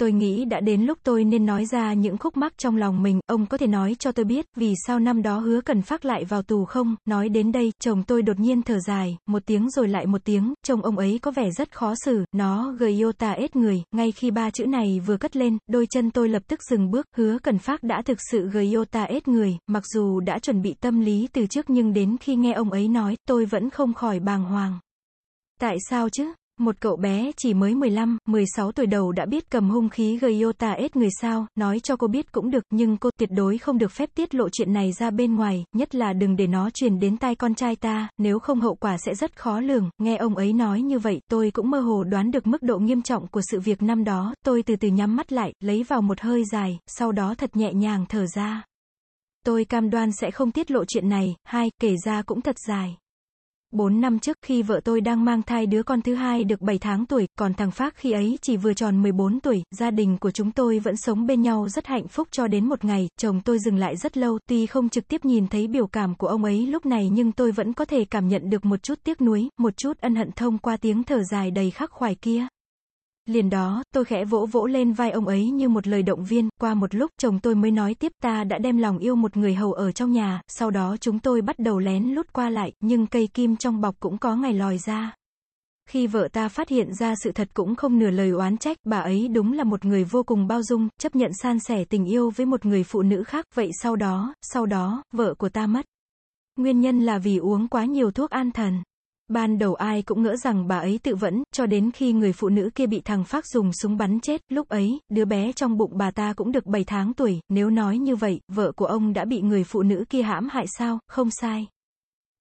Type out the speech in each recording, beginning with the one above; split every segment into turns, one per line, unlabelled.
tôi nghĩ đã đến lúc tôi nên nói ra những khúc mắc trong lòng mình, ông có thể nói cho tôi biết, vì sao năm đó hứa cần phát lại vào tù không, nói đến đây, chồng tôi đột nhiên thở dài, một tiếng rồi lại một tiếng, chồng ông ấy có vẻ rất khó xử, nó gầy yêu ta ết người, ngay khi ba chữ này vừa cất lên, đôi chân tôi lập tức dừng bước, hứa cần phát đã thực sự gầy yêu ta ết người, mặc dù đã chuẩn bị tâm lý từ trước nhưng đến khi nghe ông ấy nói, tôi vẫn không khỏi bàng hoàng. Tại sao chứ? Một cậu bé chỉ mới 15, 16 tuổi đầu đã biết cầm hung khí gây Iota ết người sao, nói cho cô biết cũng được, nhưng cô tuyệt đối không được phép tiết lộ chuyện này ra bên ngoài, nhất là đừng để nó truyền đến tai con trai ta, nếu không hậu quả sẽ rất khó lường. Nghe ông ấy nói như vậy, tôi cũng mơ hồ đoán được mức độ nghiêm trọng của sự việc năm đó, tôi từ từ nhắm mắt lại, lấy vào một hơi dài, sau đó thật nhẹ nhàng thở ra. Tôi cam đoan sẽ không tiết lộ chuyện này, hai, kể ra cũng thật dài. 4 năm trước khi vợ tôi đang mang thai đứa con thứ hai được 7 tháng tuổi, còn thằng Phác khi ấy chỉ vừa tròn 14 tuổi, gia đình của chúng tôi vẫn sống bên nhau rất hạnh phúc cho đến một ngày, chồng tôi dừng lại rất lâu, tuy không trực tiếp nhìn thấy biểu cảm của ông ấy lúc này nhưng tôi vẫn có thể cảm nhận được một chút tiếc nuối, một chút ân hận thông qua tiếng thở dài đầy khắc khoải kia. Liền đó, tôi khẽ vỗ vỗ lên vai ông ấy như một lời động viên, qua một lúc, chồng tôi mới nói tiếp ta đã đem lòng yêu một người hầu ở trong nhà, sau đó chúng tôi bắt đầu lén lút qua lại, nhưng cây kim trong bọc cũng có ngày lòi ra. Khi vợ ta phát hiện ra sự thật cũng không nửa lời oán trách, bà ấy đúng là một người vô cùng bao dung, chấp nhận san sẻ tình yêu với một người phụ nữ khác, vậy sau đó, sau đó, vợ của ta mất. Nguyên nhân là vì uống quá nhiều thuốc an thần. Ban đầu ai cũng ngỡ rằng bà ấy tự vẫn, cho đến khi người phụ nữ kia bị thằng Phác dùng súng bắn chết, lúc ấy, đứa bé trong bụng bà ta cũng được 7 tháng tuổi, nếu nói như vậy, vợ của ông đã bị người phụ nữ kia hãm hại sao, không sai.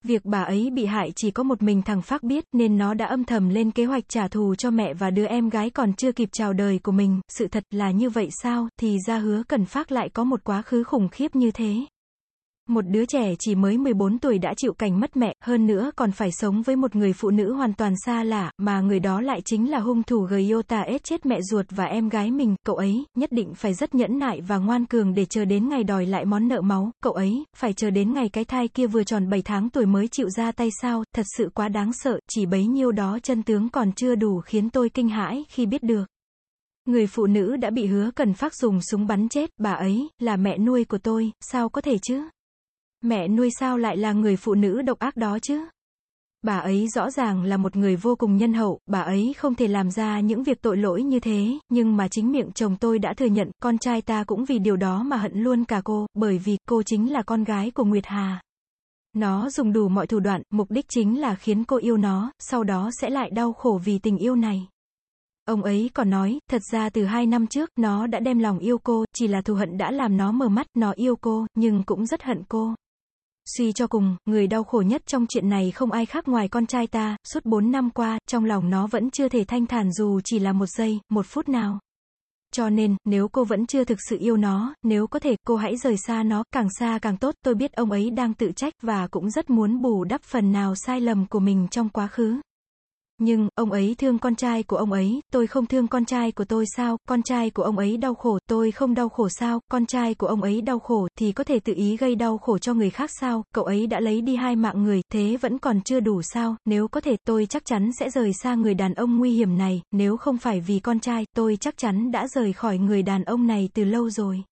Việc bà ấy bị hại chỉ có một mình thằng Phác biết, nên nó đã âm thầm lên kế hoạch trả thù cho mẹ và đứa em gái còn chưa kịp chào đời của mình, sự thật là như vậy sao, thì ra hứa cần Phác lại có một quá khứ khủng khiếp như thế. Một đứa trẻ chỉ mới 14 tuổi đã chịu cảnh mất mẹ, hơn nữa còn phải sống với một người phụ nữ hoàn toàn xa lạ, mà người đó lại chính là hung thủ Gyota ết chết mẹ ruột và em gái mình, cậu ấy, nhất định phải rất nhẫn nại và ngoan cường để chờ đến ngày đòi lại món nợ máu, cậu ấy, phải chờ đến ngày cái thai kia vừa tròn 7 tháng tuổi mới chịu ra tay sao, thật sự quá đáng sợ, chỉ bấy nhiêu đó chân tướng còn chưa đủ khiến tôi kinh hãi khi biết được. Người phụ nữ đã bị hứa cần phát dùng súng bắn chết, bà ấy, là mẹ nuôi của tôi, sao có thể chứ? Mẹ nuôi sao lại là người phụ nữ độc ác đó chứ? Bà ấy rõ ràng là một người vô cùng nhân hậu, bà ấy không thể làm ra những việc tội lỗi như thế, nhưng mà chính miệng chồng tôi đã thừa nhận, con trai ta cũng vì điều đó mà hận luôn cả cô, bởi vì cô chính là con gái của Nguyệt Hà. Nó dùng đủ mọi thủ đoạn, mục đích chính là khiến cô yêu nó, sau đó sẽ lại đau khổ vì tình yêu này. Ông ấy còn nói, thật ra từ hai năm trước, nó đã đem lòng yêu cô, chỉ là thù hận đã làm nó mờ mắt, nó yêu cô, nhưng cũng rất hận cô. Suy cho cùng, người đau khổ nhất trong chuyện này không ai khác ngoài con trai ta, suốt 4 năm qua, trong lòng nó vẫn chưa thể thanh thản dù chỉ là một giây, một phút nào. Cho nên, nếu cô vẫn chưa thực sự yêu nó, nếu có thể, cô hãy rời xa nó, càng xa càng tốt, tôi biết ông ấy đang tự trách và cũng rất muốn bù đắp phần nào sai lầm của mình trong quá khứ. Nhưng, ông ấy thương con trai của ông ấy, tôi không thương con trai của tôi sao, con trai của ông ấy đau khổ, tôi không đau khổ sao, con trai của ông ấy đau khổ, thì có thể tự ý gây đau khổ cho người khác sao, cậu ấy đã lấy đi hai mạng người, thế vẫn còn chưa đủ sao, nếu có thể, tôi chắc chắn sẽ rời xa người đàn ông nguy hiểm này, nếu không phải vì con trai, tôi chắc chắn đã rời khỏi người đàn ông này từ lâu rồi.